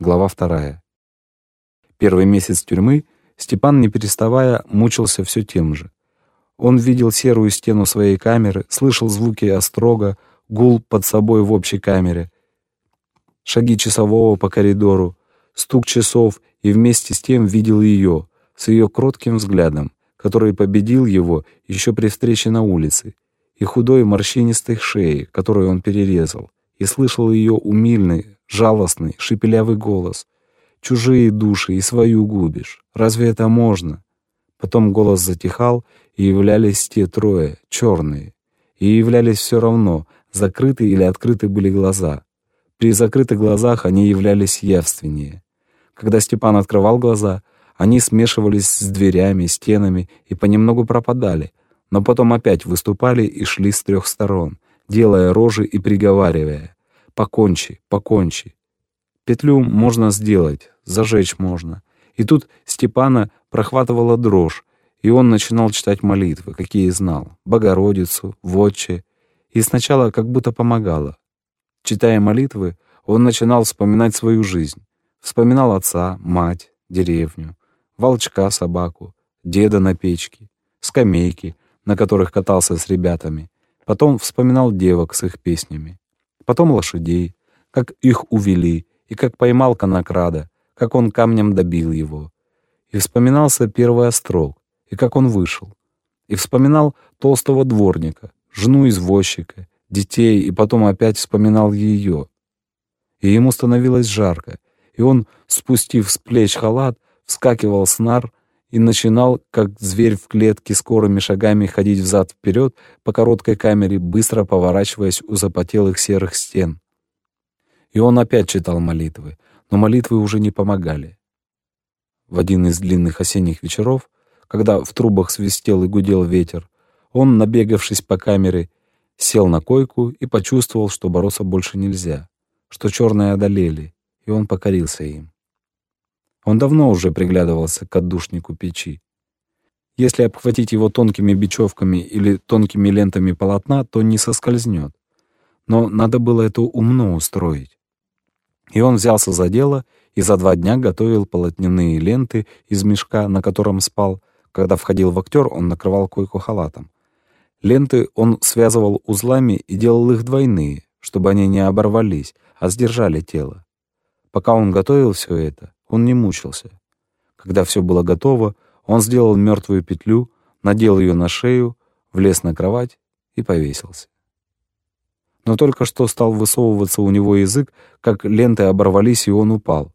Глава вторая. Первый месяц тюрьмы Степан, не переставая, мучился все тем же. Он видел серую стену своей камеры, слышал звуки острога, гул под собой в общей камере, шаги часового по коридору, стук часов и вместе с тем видел ее, с ее кротким взглядом, который победил его еще при встрече на улице, и худой морщинистой шеи, которую он перерезал, и слышал ее умильный, жалостный, шепелявый голос. «Чужие души и свою губишь. Разве это можно?» Потом голос затихал, и являлись те трое, черные. И являлись все равно, закрыты или открыты были глаза. При закрытых глазах они являлись явственнее. Когда Степан открывал глаза, они смешивались с дверями, стенами и понемногу пропадали, но потом опять выступали и шли с трех сторон, делая рожи и приговаривая «покончи, покончи». Петлю можно сделать, зажечь можно. И тут Степана прохватывала дрожь, и он начинал читать молитвы, какие знал, Богородицу, Вотче, и сначала как будто помогало. Читая молитвы, он начинал вспоминать свою жизнь, вспоминал отца, мать, деревню, волчка собаку, деда на печке, скамейки, на которых катался с ребятами, потом вспоминал девок с их песнями, потом лошадей, как их увели и как поймал конокрада, как он камнем добил его. И вспоминался первый острог, и как он вышел. И вспоминал толстого дворника, жену извозчика, детей, и потом опять вспоминал ее. И ему становилось жарко, и он, спустив с плеч халат, вскакивал с нар и начинал, как зверь в клетке, скорыми шагами ходить взад-вперед по короткой камере, быстро поворачиваясь у запотелых серых стен. И он опять читал молитвы, но молитвы уже не помогали. В один из длинных осенних вечеров, когда в трубах свистел и гудел ветер, он, набегавшись по камере, сел на койку и почувствовал, что бороться больше нельзя, что черные одолели, и он покорился им. Он давно уже приглядывался к отдушнику печи. Если обхватить его тонкими бечевками или тонкими лентами полотна, то не соскользнет. Но надо было это умно устроить. И он взялся за дело и за два дня готовил полотняные ленты из мешка, на котором спал. Когда входил в актер, он накрывал койку халатом. Ленты он связывал узлами и делал их двойные, чтобы они не оборвались, а сдержали тело. Пока он готовил все это, он не мучился. Когда все было готово, он сделал мертвую петлю, надел ее на шею, влез на кровать и повесился. Но только что стал высовываться у него язык, как ленты оборвались, и он упал.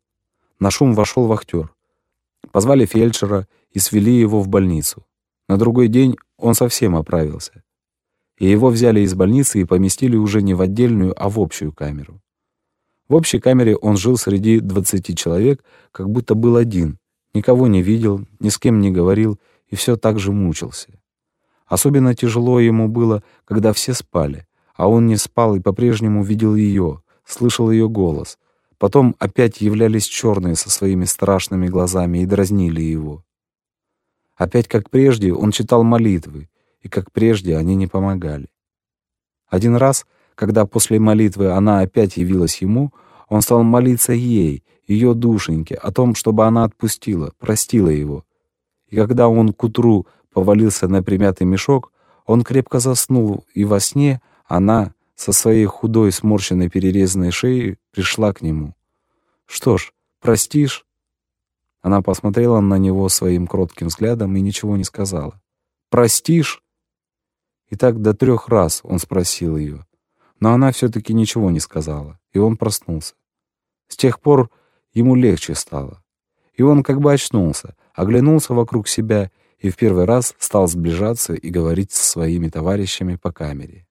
На шум вошел вахтер. Позвали фельдшера и свели его в больницу. На другой день он совсем оправился. И его взяли из больницы и поместили уже не в отдельную, а в общую камеру. В общей камере он жил среди двадцати человек, как будто был один, никого не видел, ни с кем не говорил и все так же мучился. Особенно тяжело ему было, когда все спали, а он не спал и по-прежнему видел ее, слышал ее голос. Потом опять являлись черные со своими страшными глазами и дразнили его. Опять, как прежде, он читал молитвы, и, как прежде, они не помогали. Один раз, когда после молитвы она опять явилась ему, он стал молиться ей, ее душеньке, о том, чтобы она отпустила, простила его. И когда он к утру повалился на примятый мешок, он крепко заснул, и во сне она со своей худой, сморщенной, перерезанной шеей пришла к нему. «Что ж, простишь?» Она посмотрела на него своим кротким взглядом и ничего не сказала. «Простишь?» И так до трех раз он спросил ее. Но она все-таки ничего не сказала, и он проснулся. С тех пор ему легче стало. И он как бы очнулся, оглянулся вокруг себя и в первый раз стал сближаться и говорить со своими товарищами по камере.